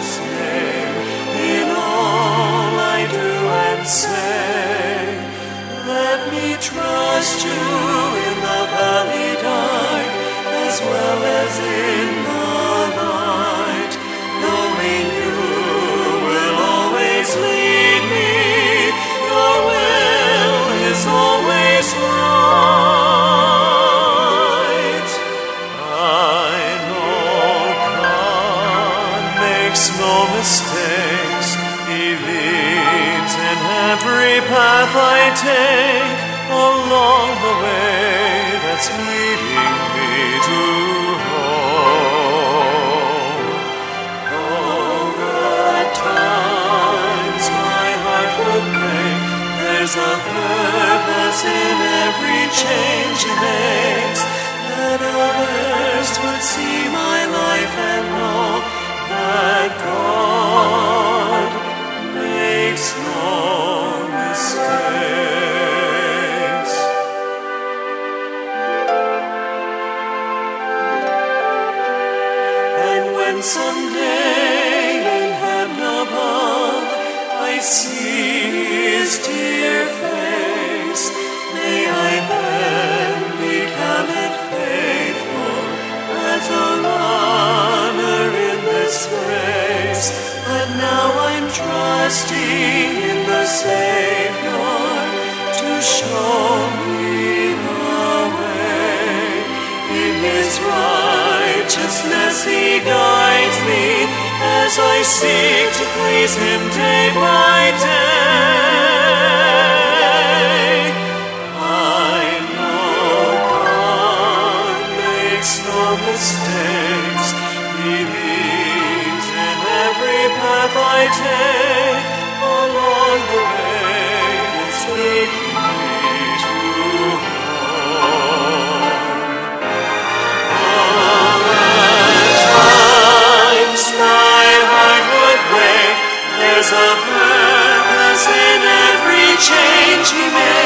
in all I do and say. Let me trust you in the valley dark as well as in the makes no mistakes. He leads in every path I take along the way that's leading me to home. At times my heart there's a purpose in every change He makes. Someday in heaven above I see His dear face, may I then be counted faithful as a runner in this race. But now I'm trusting in the Savior to show me the way. In His righteousness He guides as I seek to please Him day by day. I know God makes no mistakes. He leads in every path I take. there's a purpose in every change he makes.